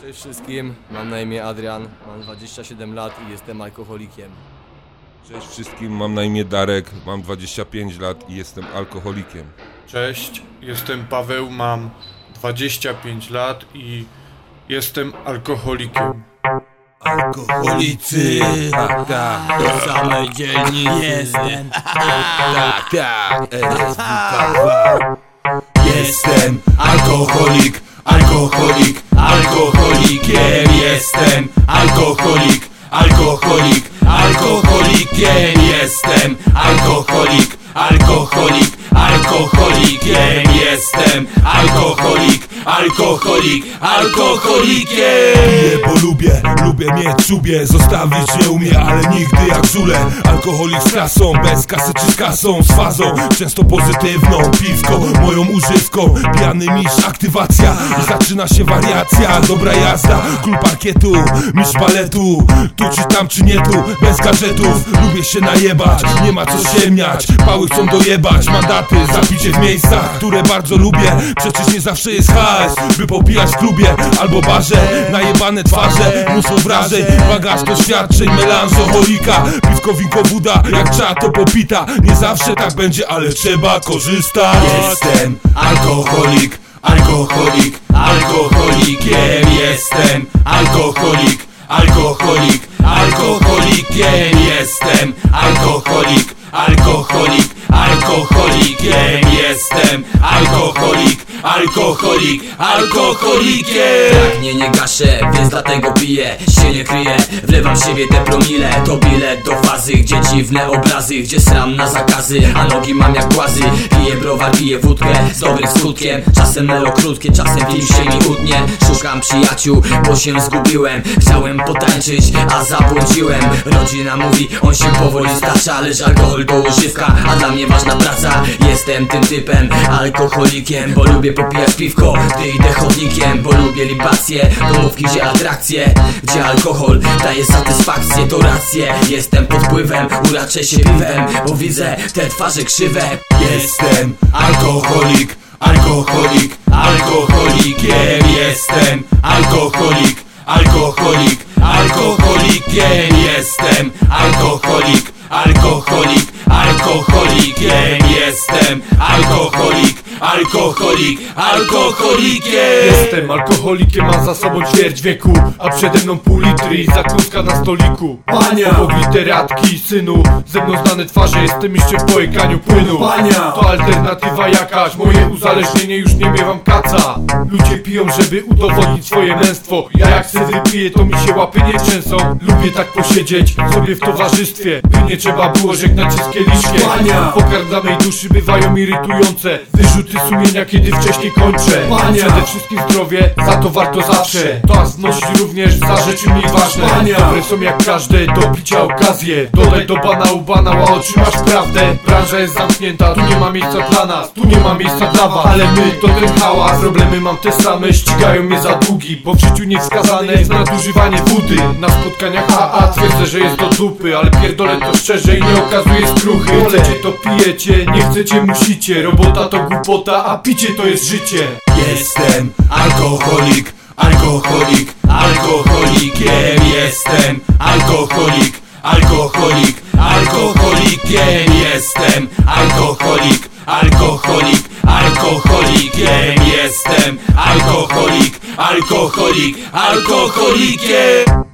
Cześć wszystkim, mam na imię Adrian, mam 27 lat i jestem alkoholikiem. Cześć wszystkim, mam na imię Darek, mam 25 lat i jestem alkoholikiem. Cześć, jestem Paweł, mam 25 lat i jestem alkoholikiem. Alkoholicy, Tak, tak, to same dzielnicy Jestem, tak, tak. SWKW Jestem alkoholik, alkoholik, alkoholikiem Jestem. Alkoholik, alkoholik, alkoholikiem Jestem. Alkoholik, alkoholik, alkoholikiem Jestem. Alkoholik, alkoholik, alkoholikiem. Piję, bo lubię, lubię mieć czubie Zostawić nie umie, ale nigdy jak żule Alkoholik z klasą, bez kasy czy z kasą Z fazą, często pozytywną Piwko, moją używką. Pijany mistrz, aktywacja. Zaczyna się wariacja, dobra jazda. Klub parkietu, mistrz baletu. Tu czy tam czy nie tu, bez gadżetów. Lubię się najebać, nie ma co ciemniać Pały chcą dojebać, mandaty Zapicie w miejscach, które bardzo lubię. Przecież nie zawsze jest By popijać w klubie albo barze. Najebane twarze, mnóstwo wrażeń. Bagaż doświadczeń, melanżoholika Piwko, winko, jak trzeba to popita. Nie zawsze tak będzie, ale trzeba korzystać. Jestem alkoholik, alkoholik, alkoholikiem. Jestem alkoholik, alkoholik, alkoholikiem. Jestem alkoholik, alkoholik, alkoholik, alkoholik, alkoholikiem Pragnienie gaszę, więc dlatego piję Się nie kryję, wlewam w siebie te promile To bilet do fazy, gdzie dziwne obrazy Gdzie sram na zakazy, a nogi mam jak głazy Piję browar, piję wódkę z dobrym skutkiem. Czasem melo krótkie, czasem film się mi utnie. Szukam przyjaciół, bo się zgubiłem. Chciałem potańczyć, a zabłądziłem. Rodzina mówi, on się powoli stacza Lecz alkohol to używka, a dla mnie ważna praca. Jestem tym typem, alkoholikiem Bo lubię popijać piwko, gdy idę chodnikiem Bo lubię libacje, domówki gdzie atrakcje Gdzie alkohol daje satysfakcję To rację, jestem pod wpływem Uraczę się piwem, bo widzę te twarze krzywe. Jestem alkoholik, alkoholik, alkoholikiem. Jestem alkoholik, alkoholik, alkoholikiem. Jestem alkoholik, alkoholik, alkoholikiem. Jestem alkoholik, alkoholik, alkoholikiem Jestem alkoholikiem, mam za sobą ćwierć wieku A przede mną pół litry i na stoliku. Pania! Obok literatki, synu Ze mną znane twarze, jestem jeszcze w połykaniu płynu. Pania! To alternatywa jakaś, moje uzależnienie już nie miewam kaca. Ludzie piją, żeby udowodnić swoje męstwo. Ja jak se wypiję, to mi się łapy nie trzęsą. Lubię tak posiedzieć sobie w towarzystwie By nie trzeba było żegnać się z kieliszkiem. Pania! Pokarm dla mej duszy bywają irytujące Wyrzuty sumienia, kiedy wcześniej kończę. Przede wszystkim zdrowie, za to warto zawsze. To znosi również za rzeczy mniej ważne. Dobre są jak każde, do picia okazje. Dodaj do banału banał, a otrzymasz prawdę. Branża jest zamknięta, tu nie ma miejsca dla nas Tu nie ma miejsca dla was, ale my to ten hałas. Problemy mam te same, ścigają mnie za długi Bo w życiu niewskazane jest nadużywanie wody. Na spotkaniach AA twierdzę, że jest do dupy Ale pierdolę to szczerze i nie okazuję skruchy. Chcecie to pijecie, nie chcecie musicie. Robota to głupota, a picie to jest życie. Jestem alkoholik, alkoholik, alkoholikiem. Jestem alkoholik, alkoholik, alkoholikiem. Jestem alkoholik, alkoholik, alkoholikiem. Jestem alkoholik, alkoholik, alkoholikiem